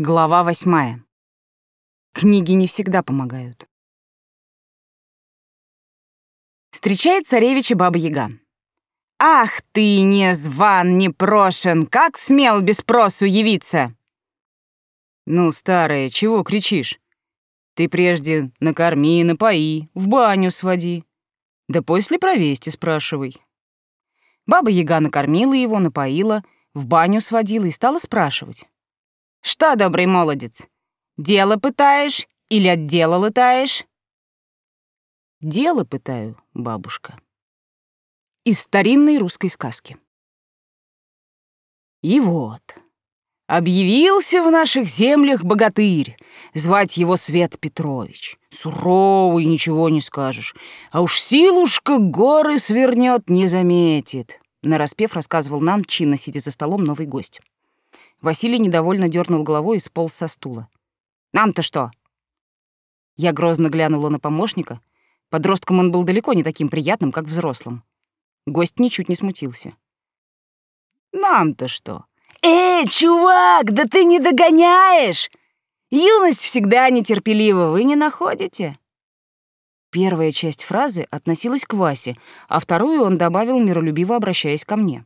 Глава восьмая. Книги не всегда помогают. Встречает царевича Баба-Яга. «Ах ты, не зван, не прошен, как смел без просу явиться!» «Ну, старая, чего кричишь? Ты прежде накорми, напои, в баню своди. Да после про вести спрашивай». Баба-Яга накормила его, напоила, в баню сводила и стала спрашивать. Что, добрый молодец, дело пытаешь или от дела лытаешь? Дело пытаю, бабушка. Из старинной русской сказки. И вот, объявился в наших землях богатырь, звать его Свет Петрович. Суровый, ничего не скажешь, а уж силушка горы свернет, не заметит. Нараспев рассказывал нам, чинно сидя за столом, новый гость. Василий недовольно дернул головой и сполз со стула. «Нам-то что?» Я грозно глянула на помощника. Подростком он был далеко не таким приятным, как взрослым. Гость ничуть не смутился. «Нам-то что?» «Эй, чувак, да ты не догоняешь! Юность всегда нетерпелива, вы не находите?» Первая часть фразы относилась к Васе, а вторую он добавил, миролюбиво обращаясь ко мне.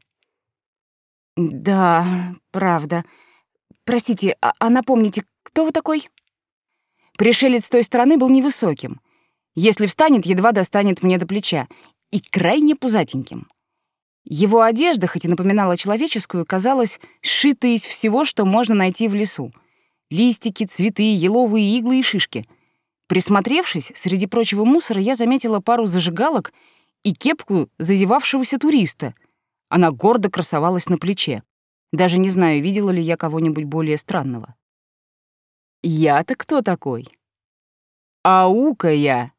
«Да, правда. Простите, а, а напомните, кто вы такой?» Пришелец с той стороны был невысоким. Если встанет, едва достанет мне до плеча, и крайне пузатеньким. Его одежда, хоть и напоминала человеческую, казалась сшитой из всего, что можно найти в лесу. Листики, цветы, еловые иглы и шишки. Присмотревшись, среди прочего мусора я заметила пару зажигалок и кепку зазевавшегося туриста — она гордо красовалась на плече. Даже не знаю, видела ли я кого-нибудь более странного. Я-то кто такой? Аука я.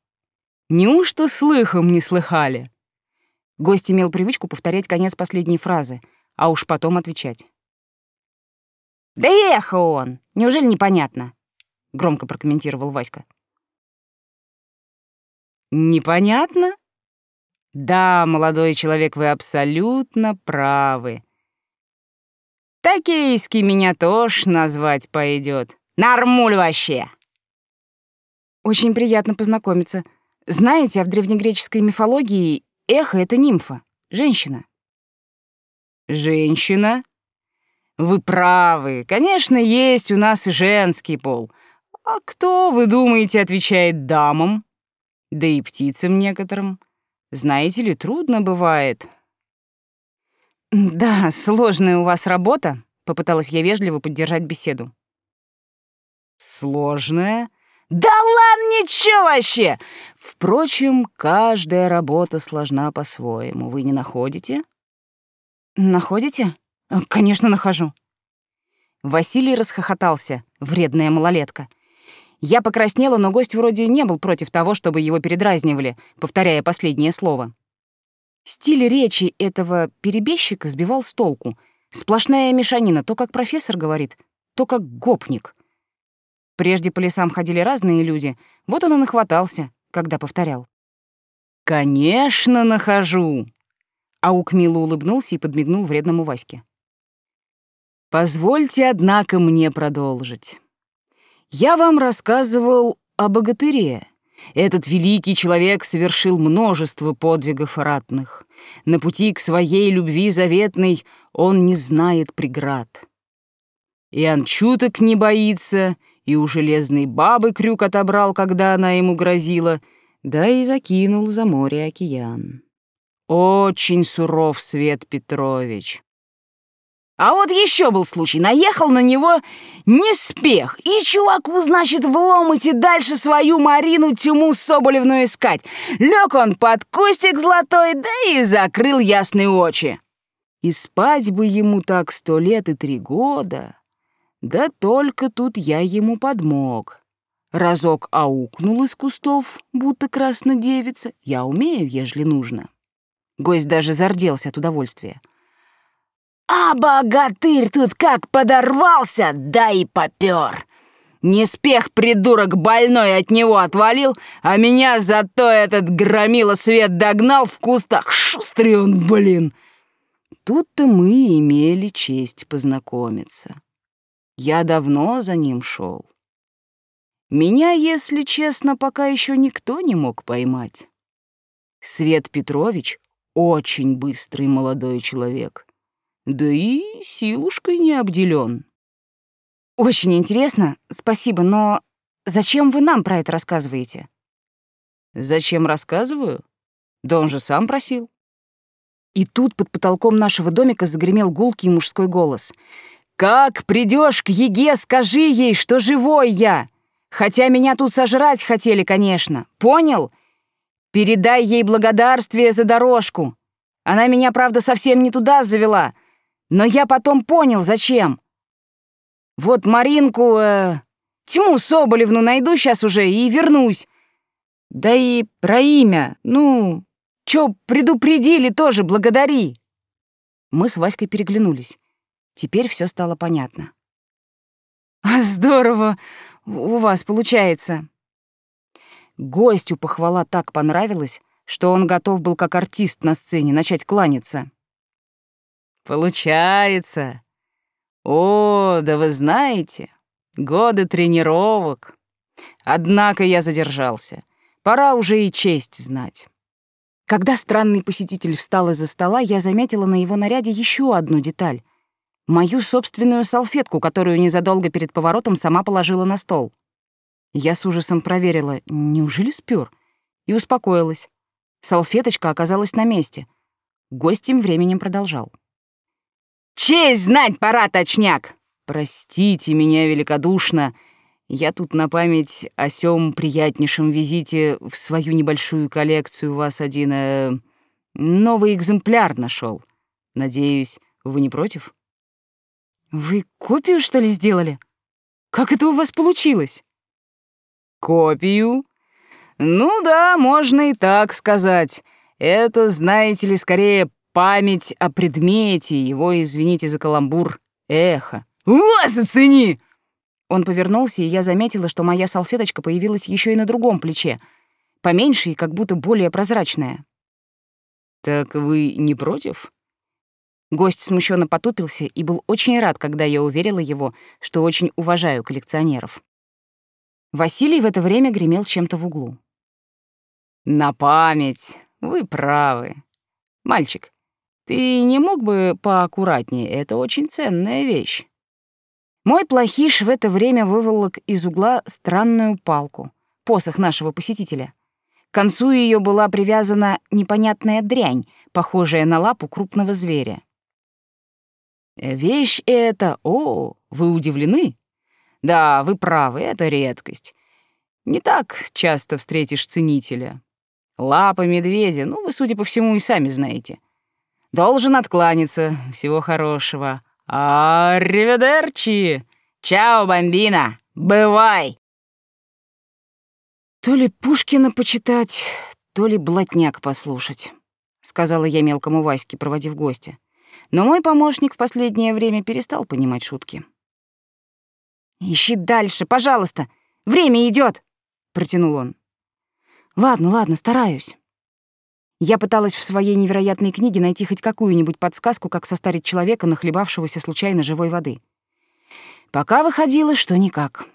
Неужто слыхом не слыхали? Гость имел привычку повторять конец последней фразы, а уж потом отвечать. «Да эхо он! Неужели непонятно?» — громко прокомментировал Васька. «Непонятно?» Да, молодой человек, вы абсолютно правы. Такейский меня тоже назвать пойдет. Нормуль вообще. Очень приятно познакомиться. Знаете, а в древнегреческой мифологии эхо — это нимфа, женщина. Женщина? Вы правы. Конечно, есть у нас и женский пол. А кто, вы думаете, отвечает дамам? Да и птицам некоторым. Знаете ли, трудно бывает. Да, сложная у вас работа, попыталась я вежливо поддержать беседу. Сложная? Да ладно, ничего вообще! Впрочем, каждая работа сложна по-своему, вы не находите? Находите? Конечно, нахожу. Василий расхохотался, вредная малолетка. Я покраснела, но гость вроде не был против того, чтобы его передразнивали, повторяя последнее слово. Стиль речи этого перебежчика сбивал с толку. Сплошная мешанина, то как профессор говорит, то как гопник. Прежде по лесам ходили разные люди, вот он и нахватался, когда повторял. «Конечно, нахожу!» Аук мило улыбнулся и подмигнул вредному Ваське. «Позвольте, однако, мне продолжить. Я вам рассказывал о богатыре. Этот великий человек совершил множество подвигов ратных. На пути к своей любви заветной он не знает преград. И он чуток не боится, и у железной бабы крюк отобрал, когда она ему грозила, да и закинул за море океан. Очень суров Свет Петрович. А вот еще был случай. Наехал на него неспех. И чуваку, значит, вломать и дальше свою Марину Тюму Соболевну искать. Лег он под кустик золотой, да и закрыл ясные очи. И спать бы ему так сто лет и три года. Да только тут я ему подмог. Разок аукнул из кустов, будто краснодевица. Я умею, ежели нужно. Гость даже зарделся от удовольствия. А богатырь тут как подорвался, да и попёр. Неспех придурок больной от него отвалил, а меня зато этот громила свет догнал в кустах. Шустрый он, блин. Тут-то мы имели честь познакомиться. Я давно за ним шел. Меня, если честно, пока еще никто не мог поймать. Свет Петрович очень быстрый молодой человек, да и силушкой не обделен. Очень интересно, спасибо, но зачем вы нам про это рассказываете? Зачем рассказываю? Да он же сам просил. И тут под потолком нашего домика загремел гулкий мужской голос. «Как придешь к Еге, скажи ей, что живой я! Хотя меня тут сожрать хотели, конечно. Понял? Передай ей благодарствие за дорожку. Она меня, правда, совсем не туда завела, но я потом понял, зачем. Вот Маринку, э, Тьму Соболевну найду сейчас уже и вернусь. Да и про имя, ну, чё предупредили тоже, благодари. Мы с Васькой переглянулись. Теперь все стало понятно. А здорово у вас получается. Гостю похвала так понравилась, что он готов был как артист на сцене начать кланяться. Получается. О, да вы знаете, годы тренировок. Однако я задержался. Пора уже и честь знать. Когда странный посетитель встал из-за стола, я заметила на его наряде еще одну деталь — мою собственную салфетку, которую незадолго перед поворотом сама положила на стол. Я с ужасом проверила, неужели спёр, и успокоилась. Салфеточка оказалась на месте. Гость тем временем продолжал. «Честь знать пора, точняк! Простите меня великодушно, я тут на память о сём приятнейшем визите в свою небольшую коллекцию вас один э, новый экземпляр нашел. Надеюсь, вы не против? Вы копию, что ли, сделали? Как это у вас получилось? Копию? Ну да, можно и так сказать. Это, знаете ли, скорее память о предмете, его, извините за каламбур, эхо. О, зацени! Он повернулся, и я заметила, что моя салфеточка появилась еще и на другом плече, поменьше и как будто более прозрачная. «Так вы не против?» Гость смущенно потупился и был очень рад, когда я уверила его, что очень уважаю коллекционеров. Василий в это время гремел чем-то в углу. «На память! Вы правы. Мальчик, ты не мог бы поаккуратнее? Это очень ценная вещь». Мой плохиш в это время выволок из угла странную палку, посох нашего посетителя. К концу ее была привязана непонятная дрянь, похожая на лапу крупного зверя. «Вещь эта... О, вы удивлены? Да, вы правы, это редкость. Не так часто встретишь ценителя. Лапа медведя, ну, вы, судя по всему, и сами знаете. Должен откланяться. Всего хорошего. «Арриведерчи! Чао, бомбина! Бывай!» «То ли Пушкина почитать, то ли блатняк послушать», — сказала я мелкому Ваське, проводив гостя. Но мой помощник в последнее время перестал понимать шутки. «Ищи дальше, пожалуйста! Время идет, протянул он. «Ладно, ладно, стараюсь». Я пыталась в своей невероятной книге найти хоть какую-нибудь подсказку, как состарить человека, нахлебавшегося случайно живой воды. Пока выходило, что никак.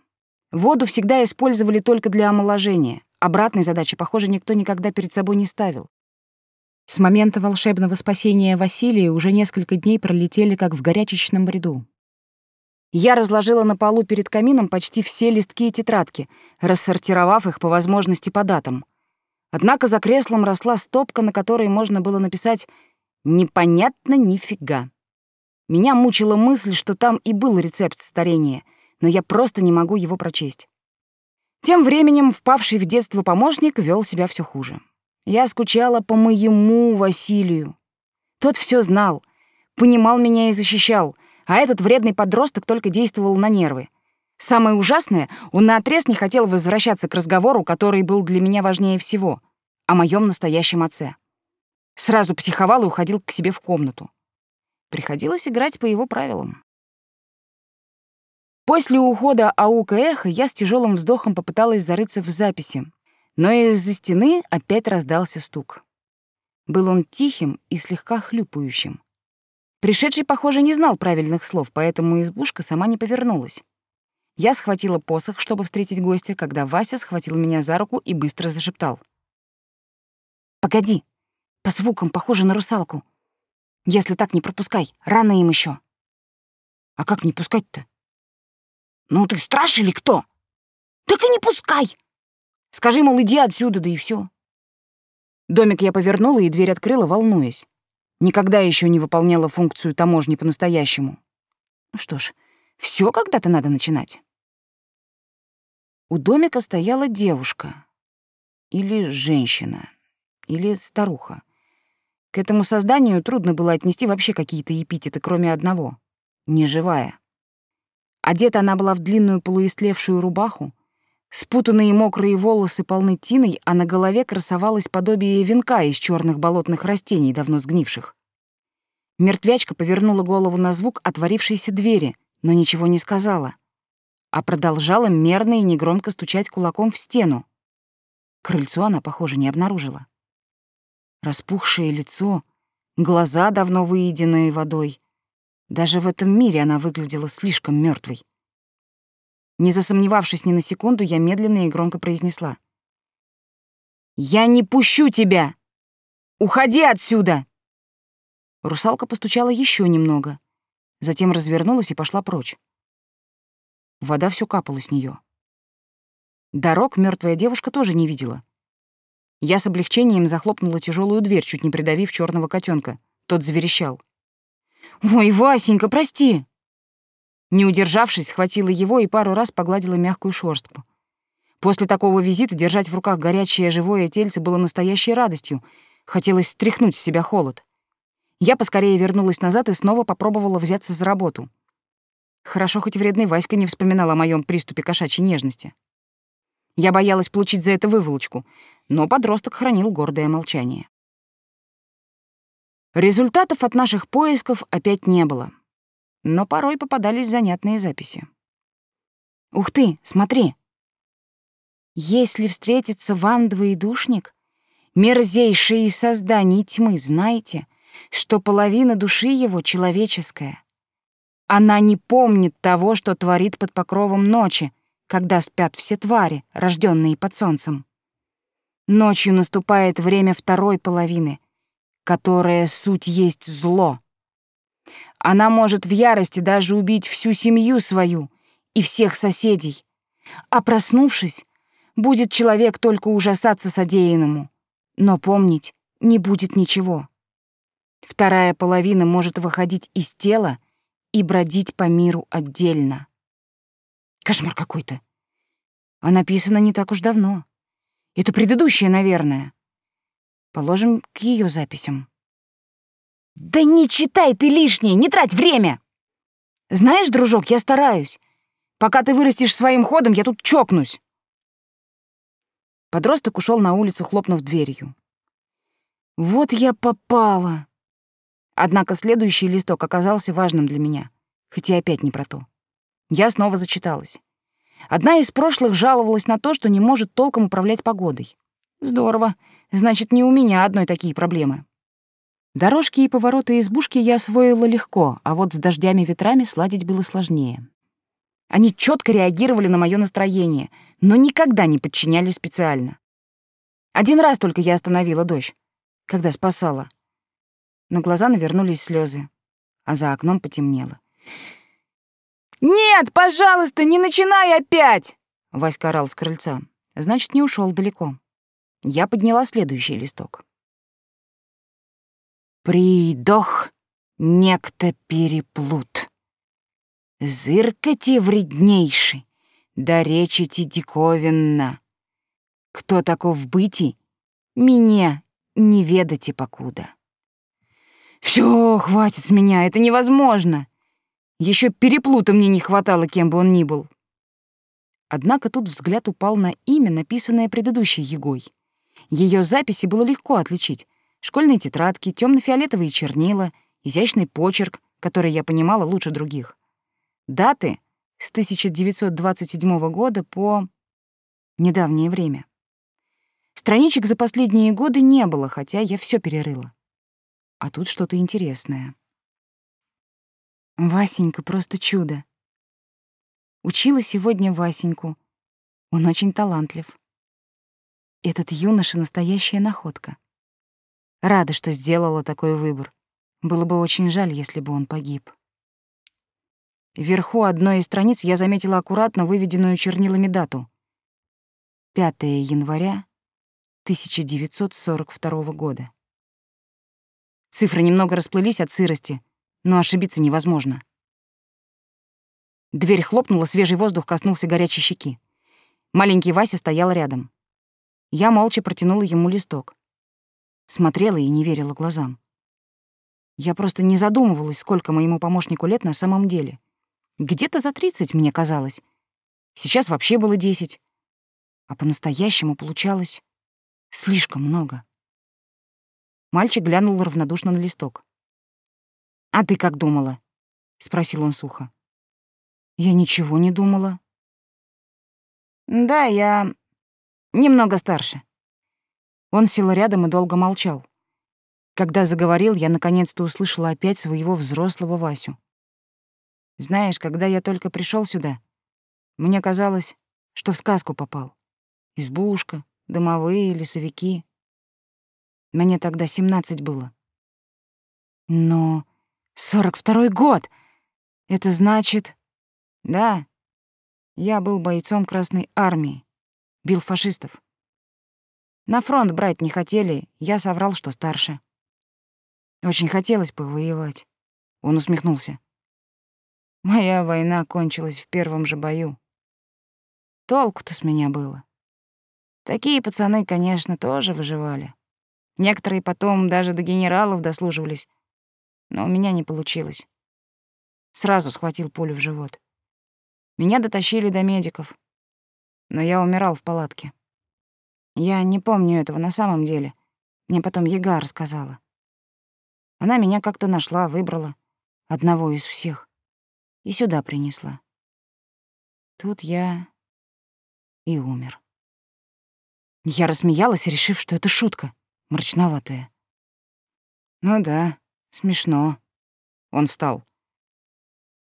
Воду всегда использовали только для омоложения. Обратной задачи, похоже, никто никогда перед собой не ставил. С момента волшебного спасения Василия уже несколько дней пролетели как в горячечном бреду. Я разложила на полу перед камином почти все листки и тетрадки, рассортировав их по возможности по датам — Однако за креслом росла стопка, на которой можно было написать «непонятно нифига». Меня мучила мысль, что там и был рецепт старения, но я просто не могу его прочесть. Тем временем впавший в детство помощник вел себя все хуже. Я скучала по моему Василию. Тот все знал, понимал меня и защищал, а этот вредный подросток только действовал на нервы. Самое ужасное, он наотрез не хотел возвращаться к разговору, который был для меня важнее всего, о моем настоящем отце. Сразу психовал и уходил к себе в комнату. Приходилось играть по его правилам. После ухода Аука Эхо я с тяжелым вздохом попыталась зарыться в записи, но из-за стены опять раздался стук. Был он тихим и слегка хлюпающим. Пришедший, похоже, не знал правильных слов, поэтому избушка сама не повернулась. Я схватила посох, чтобы встретить гостя, когда Вася схватил меня за руку и быстро зашептал. «Погоди, по звукам похоже на русалку. Если так, не пропускай, рано им еще. «А как не пускать-то?» «Ну ты страж или кто?» «Так и не пускай!» «Скажи, мол, иди отсюда, да и все. Домик я повернула и дверь открыла, волнуясь. Никогда еще не выполняла функцию таможни по-настоящему. Ну что ж, все когда-то надо начинать. У домика стояла девушка. Или женщина. Или старуха. К этому созданию трудно было отнести вообще какие-то эпитеты, кроме одного — неживая. Одета она была в длинную полуистлевшую рубаху, Спутанные мокрые волосы полны тиной, а на голове красовалось подобие венка из черных болотных растений, давно сгнивших. Мертвячка повернула голову на звук отворившейся двери, но ничего не сказала, а продолжала мерно и негромко стучать кулаком в стену. Крыльцо она, похоже, не обнаружила. Распухшее лицо, глаза, давно выеденные водой. Даже в этом мире она выглядела слишком мертвой. Не засомневавшись ни на секунду, я медленно и громко произнесла. «Я не пущу тебя! Уходи отсюда!» Русалка постучала еще немного, затем развернулась и пошла прочь. Вода все капала с нее. Дорог мертвая девушка тоже не видела. Я с облегчением захлопнула тяжелую дверь, чуть не придавив черного котенка. Тот заверещал. «Ой, Васенька, прости!» Не удержавшись, схватила его и пару раз погладила мягкую шорстку. После такого визита держать в руках горячее живое тельце было настоящей радостью. Хотелось стряхнуть с себя холод. Я поскорее вернулась назад и снова попробовала взяться за работу. Хорошо, хоть вредный Васька не вспоминал о моем приступе кошачьей нежности. Я боялась получить за это выволочку, но подросток хранил гордое молчание. Результатов от наших поисков опять не было но порой попадались занятные записи. «Ух ты, смотри! Если встретится вам двоедушник, мерзейший из созданий тьмы, знаете, что половина души его человеческая. Она не помнит того, что творит под покровом ночи, когда спят все твари, рожденные под солнцем. Ночью наступает время второй половины, которая суть есть зло. Она может в ярости даже убить всю семью свою и всех соседей. А проснувшись, будет человек только ужасаться содеянному, но помнить не будет ничего. Вторая половина может выходить из тела и бродить по миру отдельно. Кошмар какой-то. А написано не так уж давно. Это предыдущее, наверное. Положим к ее записям. «Да не читай ты лишнее, не трать время!» «Знаешь, дружок, я стараюсь. Пока ты вырастешь своим ходом, я тут чокнусь». Подросток ушел на улицу, хлопнув дверью. «Вот я попала!» Однако следующий листок оказался важным для меня, хотя опять не про то. Я снова зачиталась. Одна из прошлых жаловалась на то, что не может толком управлять погодой. Здорово. Значит, не у меня одной такие проблемы. Дорожки и повороты избушки я освоила легко, а вот с дождями и ветрами сладить было сложнее. Они четко реагировали на мое настроение, но никогда не подчинялись специально. Один раз только я остановила дождь, когда спасала. На глаза навернулись слезы, а за окном потемнело. «Нет, пожалуйста, не начинай опять!» — Васька орал с крыльца. Значит, не ушел далеко. Я подняла следующий листок. Придох некто переплут. Зыркати вреднейший, да речите диковинно. Кто таков быти, меня не ведайте покуда. Все, хватит с меня, это невозможно. Еще переплута мне не хватало, кем бы он ни был. Однако тут взгляд упал на имя, написанное предыдущей Егой. Ее записи было легко отличить школьные тетрадки, темно-фиолетовые чернила, изящный почерк, который я понимала лучше других. Даты с 1927 года по недавнее время. Страничек за последние годы не было, хотя я все перерыла. А тут что-то интересное. Васенька просто чудо. Учила сегодня Васеньку. Он очень талантлив. Этот юноша — настоящая находка. Рада, что сделала такой выбор. Было бы очень жаль, если бы он погиб. Вверху одной из страниц я заметила аккуратно выведенную чернилами дату. 5 января 1942 года. Цифры немного расплылись от сырости, но ошибиться невозможно. Дверь хлопнула, свежий воздух коснулся горячей щеки. Маленький Вася стоял рядом. Я молча протянула ему листок. Смотрела и не верила глазам. Я просто не задумывалась, сколько моему помощнику лет на самом деле. Где-то за тридцать, мне казалось. Сейчас вообще было десять. А по-настоящему получалось слишком много. Мальчик глянул равнодушно на листок. «А ты как думала?» — спросил он сухо. «Я ничего не думала». «Да, я немного старше». Он сел рядом и долго молчал. Когда заговорил, я наконец-то услышала опять своего взрослого Васю. Знаешь, когда я только пришел сюда, мне казалось, что в сказку попал. Избушка, домовые, лесовики. Мне тогда семнадцать было. Но сорок второй год! Это значит... Да, я был бойцом Красной Армии, бил фашистов. На фронт брать не хотели, я соврал, что старше. Очень хотелось повоевать. Он усмехнулся. Моя война кончилась в первом же бою. Толку-то с меня было. Такие пацаны, конечно, тоже выживали. Некоторые потом даже до генералов дослуживались. Но у меня не получилось. Сразу схватил пулю в живот. Меня дотащили до медиков. Но я умирал в палатке. Я не помню этого на самом деле. Мне потом Ега рассказала. Она меня как-то нашла, выбрала. Одного из всех. И сюда принесла. Тут я и умер. Я рассмеялась, решив, что это шутка, мрачноватая. Ну да, смешно. Он встал.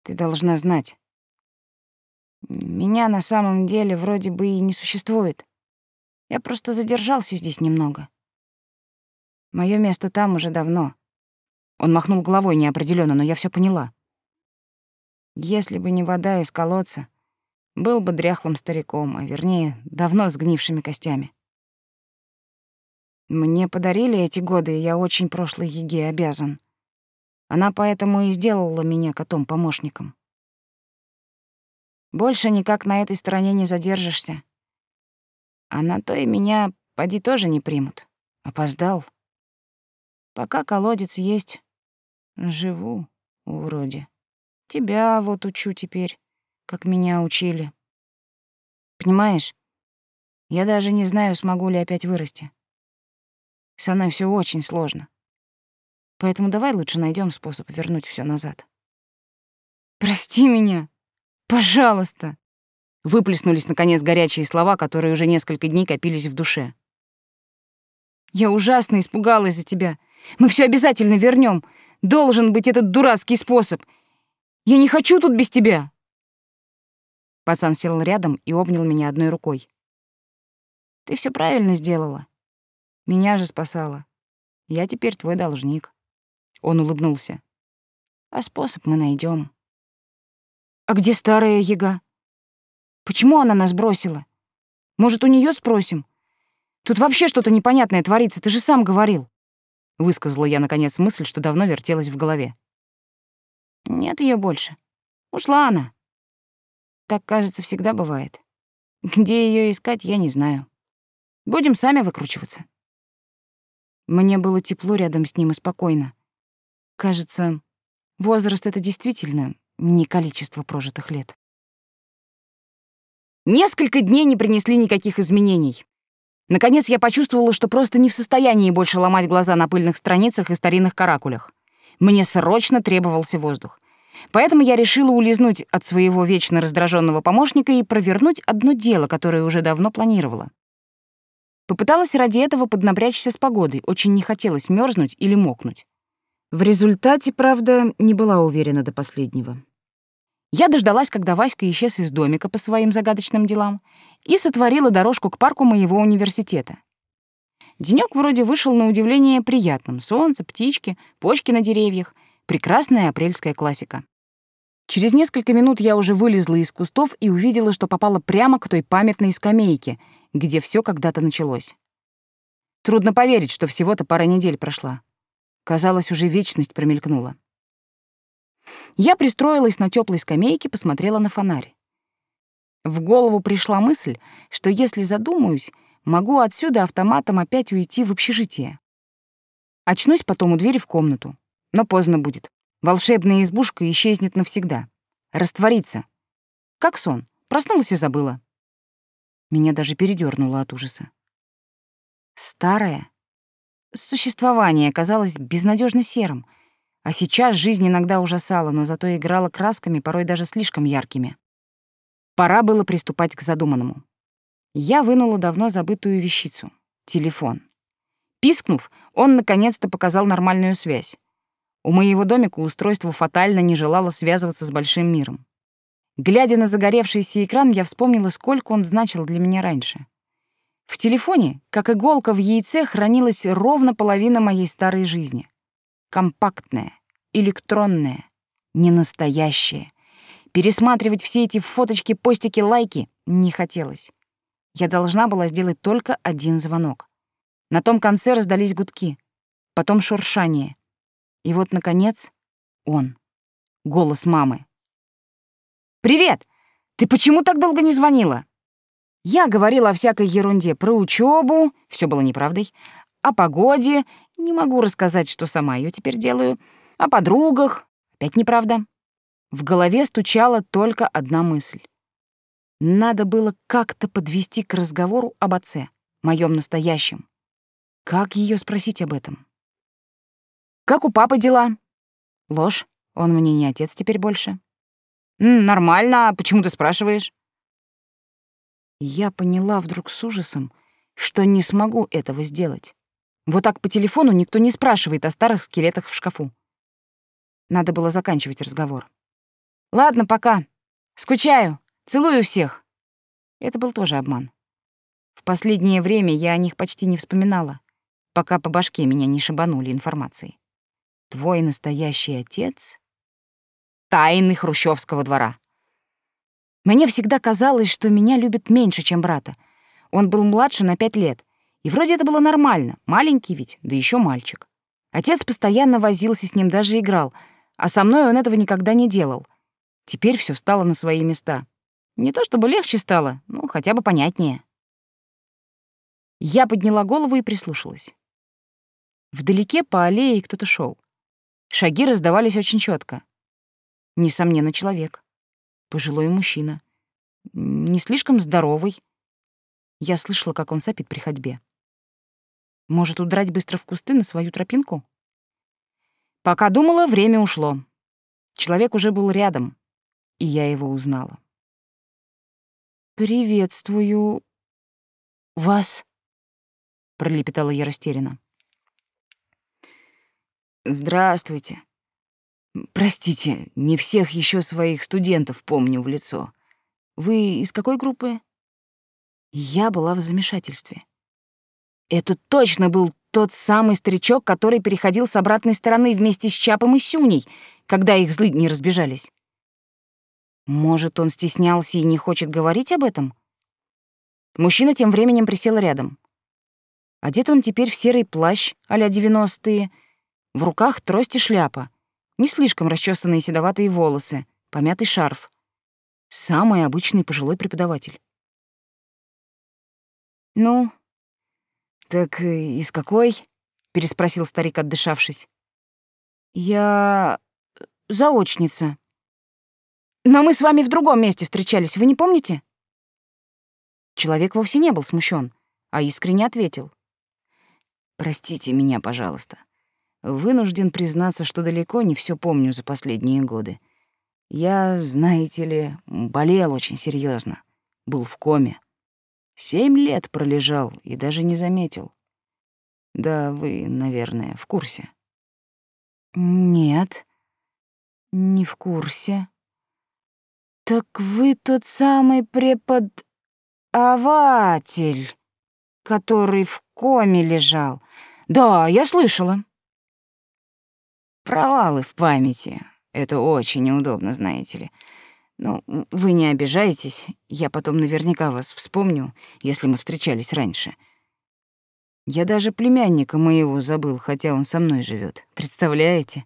Ты должна знать. Меня на самом деле вроде бы и не существует. Я просто задержался здесь немного. Моё место там уже давно. Он махнул головой неопределенно, но я все поняла. Если бы не вода из колодца, был бы дряхлым стариком, а вернее, давно сгнившими костями. Мне подарили эти годы, и я очень прошлой Еге обязан. Она поэтому и сделала меня котом-помощником. Больше никак на этой стороне не задержишься. А на то и меня, поди, тоже не примут. Опоздал. Пока колодец есть, Живу, вроде. Тебя вот учу теперь, как меня учили. Понимаешь, я даже не знаю, смогу ли опять вырасти. Со мной все очень сложно. Поэтому давай лучше найдем способ вернуть все назад. Прости меня. Пожалуйста. Выплеснулись наконец горячие слова, которые уже несколько дней копились в душе. Я ужасно испугалась за тебя. Мы все обязательно вернем. Должен быть этот дурацкий способ. Я не хочу тут без тебя. Пацан сел рядом и обнял меня одной рукой. Ты все правильно сделала. Меня же спасала. Я теперь твой должник. Он улыбнулся. А способ мы найдем. А где старая яга? Почему она нас бросила? Может, у нее спросим? Тут вообще что-то непонятное творится, ты же сам говорил. Высказала я, наконец, мысль, что давно вертелась в голове. Нет ее больше. Ушла она. Так, кажется, всегда бывает. Где ее искать, я не знаю. Будем сами выкручиваться. Мне было тепло рядом с ним и спокойно. Кажется, возраст — это действительно не количество прожитых лет. Несколько дней не принесли никаких изменений. Наконец я почувствовала, что просто не в состоянии больше ломать глаза на пыльных страницах и старинных каракулях. Мне срочно требовался воздух. Поэтому я решила улизнуть от своего вечно раздраженного помощника и провернуть одно дело, которое уже давно планировала. Попыталась ради этого поднапрячься с погодой, очень не хотелось мерзнуть или мокнуть. В результате, правда, не была уверена до последнего. Я дождалась, когда Васька исчез из домика по своим загадочным делам и сотворила дорожку к парку моего университета. Денёк вроде вышел на удивление приятным. Солнце, птички, почки на деревьях. Прекрасная апрельская классика. Через несколько минут я уже вылезла из кустов и увидела, что попала прямо к той памятной скамейке, где все когда-то началось. Трудно поверить, что всего-то пара недель прошла. Казалось, уже вечность промелькнула. Я пристроилась на теплой скамейке, посмотрела на фонарь. В голову пришла мысль, что если задумаюсь, могу отсюда автоматом опять уйти в общежитие. Очнусь потом у двери в комнату. Но поздно будет. Волшебная избушка исчезнет навсегда. Растворится. Как сон. Проснулась и забыла. Меня даже передернуло от ужаса. Старое. Существование казалось безнадежно серым, а сейчас жизнь иногда ужасала, но зато играла красками, порой даже слишком яркими. Пора было приступать к задуманному. Я вынула давно забытую вещицу — телефон. Пискнув, он наконец-то показал нормальную связь. У моего домика устройство фатально не желало связываться с большим миром. Глядя на загоревшийся экран, я вспомнила, сколько он значил для меня раньше. В телефоне, как иголка в яйце, хранилась ровно половина моей старой жизни. Компактная, электронная, ненастоящая. Пересматривать все эти фоточки, постики, лайки не хотелось. Я должна была сделать только один звонок. На том конце раздались гудки, потом шуршание. И вот, наконец, он. Голос мамы. «Привет! Ты почему так долго не звонила?» Я говорила о всякой ерунде про учебу, все было неправдой, о погоде, не могу рассказать, что сама ее теперь делаю, о подругах, опять неправда. В голове стучала только одна мысль. Надо было как-то подвести к разговору об отце, моем настоящем. Как ее спросить об этом? Как у папы дела? Ложь. Он мне не отец теперь больше. Нормально, а почему ты спрашиваешь? Я поняла вдруг с ужасом, что не смогу этого сделать. Вот так по телефону никто не спрашивает о старых скелетах в шкафу. Надо было заканчивать разговор. Ладно, пока. Скучаю. Целую всех. Это был тоже обман. В последнее время я о них почти не вспоминала, пока по башке меня не шибанули информацией твой настоящий отец — тайны хрущевского двора. Мне всегда казалось, что меня любят меньше, чем брата. Он был младше на пять лет. И вроде это было нормально. Маленький ведь, да еще мальчик. Отец постоянно возился с ним, даже играл. А со мной он этого никогда не делал. Теперь все встало на свои места. Не то чтобы легче стало, ну, хотя бы понятнее. Я подняла голову и прислушалась. Вдалеке по аллее кто-то шел. Шаги раздавались очень четко. Несомненно, человек. Пожилой мужчина. Не слишком здоровый. Я слышала, как он сопит при ходьбе. Может, удрать быстро в кусты на свою тропинку? Пока думала, время ушло. Человек уже был рядом, и я его узнала. «Приветствую вас», — пролепетала я растерянно. «Здравствуйте. Простите, не всех еще своих студентов помню в лицо. Вы из какой группы?» Я была в замешательстве. Это точно был тот самый старичок, который переходил с обратной стороны вместе с Чапом и Сюней, когда их злыдни разбежались. Может, он стеснялся и не хочет говорить об этом? Мужчина тем временем присел рядом. Одет он теперь в серый плащ а-ля девяностые — в руках трость и шляпа, не слишком расчесанные седоватые волосы, помятый шарф. Самый обычный пожилой преподаватель. «Ну, так из какой?» — переспросил старик, отдышавшись. «Я... заочница. Но мы с вами в другом месте встречались, вы не помните?» Человек вовсе не был смущен, а искренне ответил. «Простите меня, пожалуйста. Вынужден признаться, что далеко не все помню за последние годы. Я, знаете ли, болел очень серьезно, был в коме. Семь лет пролежал и даже не заметил. Да, вы, наверное, в курсе. Нет, не в курсе. Так вы тот самый преподаватель, который в коме лежал. Да, я слышала. Провалы в памяти. Это очень неудобно, знаете ли. Ну, вы не обижайтесь, я потом наверняка вас вспомню, если мы встречались раньше. Я даже племянника моего забыл, хотя он со мной живет. Представляете?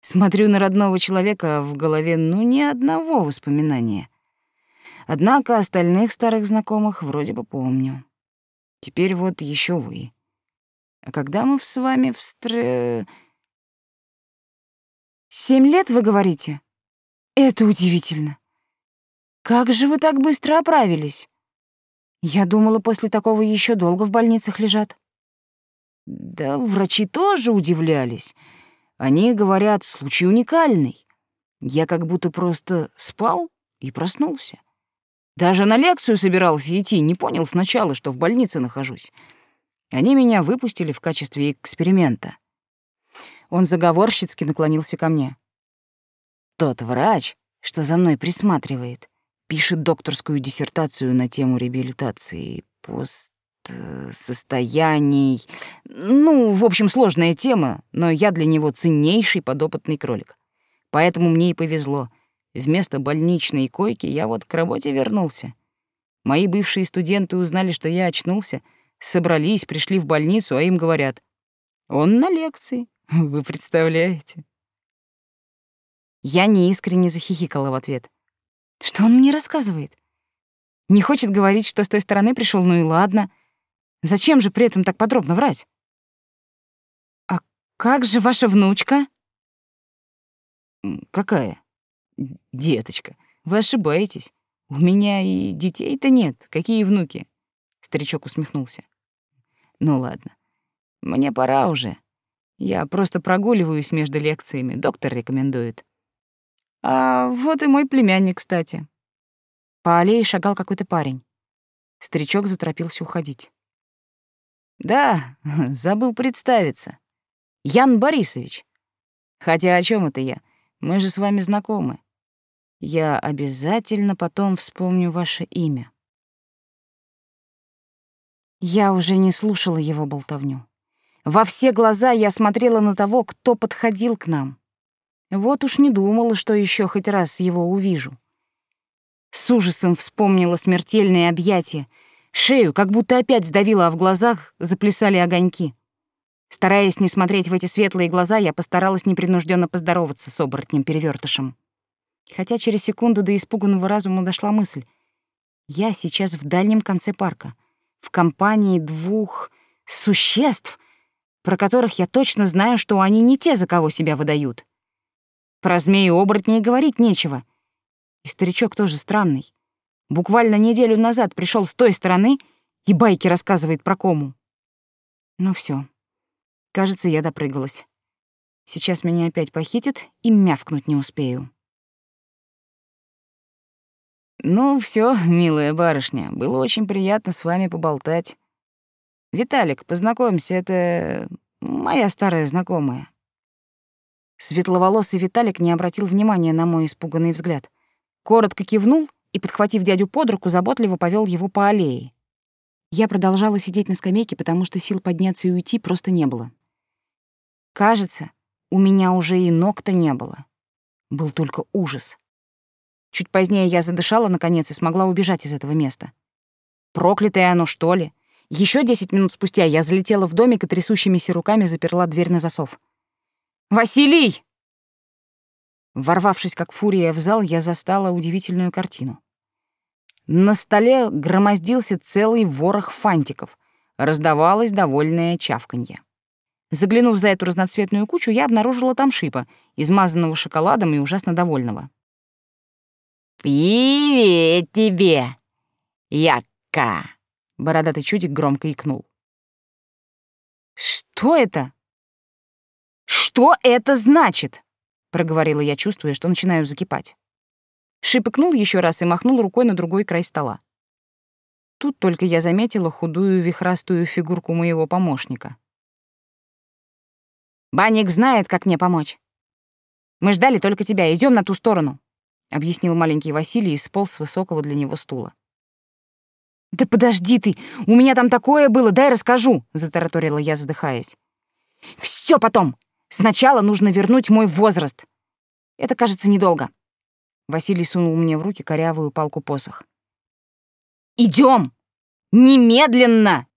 Смотрю на родного человека, а в голове ну ни одного воспоминания. Однако остальных старых знакомых вроде бы помню. Теперь вот еще вы. А когда мы с вами встр... Семь лет, вы говорите? Это удивительно. Как же вы так быстро оправились? Я думала, после такого еще долго в больницах лежат. Да врачи тоже удивлялись. Они говорят, случай уникальный. Я как будто просто спал и проснулся. Даже на лекцию собирался идти, не понял сначала, что в больнице нахожусь. Они меня выпустили в качестве эксперимента. Он заговорщицки наклонился ко мне. Тот врач, что за мной присматривает, пишет докторскую диссертацию на тему реабилитации постсостояний. Ну, в общем, сложная тема, но я для него ценнейший подопытный кролик. Поэтому мне и повезло. Вместо больничной койки я вот к работе вернулся. Мои бывшие студенты узнали, что я очнулся, собрались, пришли в больницу, а им говорят, «Он на лекции, вы представляете?» Я неискренне захихикала в ответ. Что он мне рассказывает? Не хочет говорить, что с той стороны пришел, ну и ладно. Зачем же при этом так подробно врать? А как же ваша внучка? Какая? Деточка, вы ошибаетесь. У меня и детей-то нет. Какие внуки? Старичок усмехнулся. Ну ладно. Мне пора уже. Я просто прогуливаюсь между лекциями. Доктор рекомендует. А вот и мой племянник, кстати. По аллее шагал какой-то парень. Старичок заторопился уходить. Да, забыл представиться. Ян Борисович. Хотя о чем это я? Мы же с вами знакомы. Я обязательно потом вспомню ваше имя. Я уже не слушала его болтовню. Во все глаза я смотрела на того, кто подходил к нам. Вот уж не думала, что еще хоть раз его увижу. С ужасом вспомнила смертельные объятия. Шею как будто опять сдавило, а в глазах заплясали огоньки. Стараясь не смотреть в эти светлые глаза, я постаралась непринужденно поздороваться с оборотнем перевертышем. Хотя через секунду до испуганного разума дошла мысль. Я сейчас в дальнем конце парка, в компании двух существ, про которых я точно знаю, что они не те, за кого себя выдают. Про змею-оборотней говорить нечего. И старичок тоже странный. Буквально неделю назад пришел с той стороны и байки рассказывает про кому. Ну все, Кажется, я допрыгалась. Сейчас меня опять похитят и мявкнуть не успею. Ну все, милая барышня, было очень приятно с вами поболтать. Виталик, познакомься, это моя старая знакомая. Светловолосый Виталик не обратил внимания на мой испуганный взгляд. Коротко кивнул и, подхватив дядю под руку, заботливо повел его по аллее. Я продолжала сидеть на скамейке, потому что сил подняться и уйти просто не было. Кажется, у меня уже и ног-то не было. Был только ужас. Чуть позднее я задышала, наконец, и смогла убежать из этого места. Проклятое оно, что ли? Еще десять минут спустя я залетела в домик и трясущимися руками заперла дверь на засов. «Василий!» Ворвавшись как фурия в зал, я застала удивительную картину. На столе громоздился целый ворох фантиков. Раздавалось довольное чавканье. Заглянув за эту разноцветную кучу, я обнаружила там шипа, измазанного шоколадом и ужасно довольного. «Привет тебе, Якка!» — бородатый чудик громко икнул. «Что это?» «Что это значит?» — проговорила я, чувствуя, что начинаю закипать. Шип икнул еще раз и махнул рукой на другой край стола. Тут только я заметила худую вихрастую фигурку моего помощника. Банник знает, как мне помочь. Мы ждали только тебя. Идем на ту сторону», — объяснил маленький Василий и сполз с высокого для него стула. «Да подожди ты! У меня там такое было, дай расскажу!» — затараторила я, задыхаясь. «Все потом! Сначала нужно вернуть мой возраст. Это, кажется, недолго». Василий сунул мне в руки корявую палку-посох. «Идем! Немедленно!»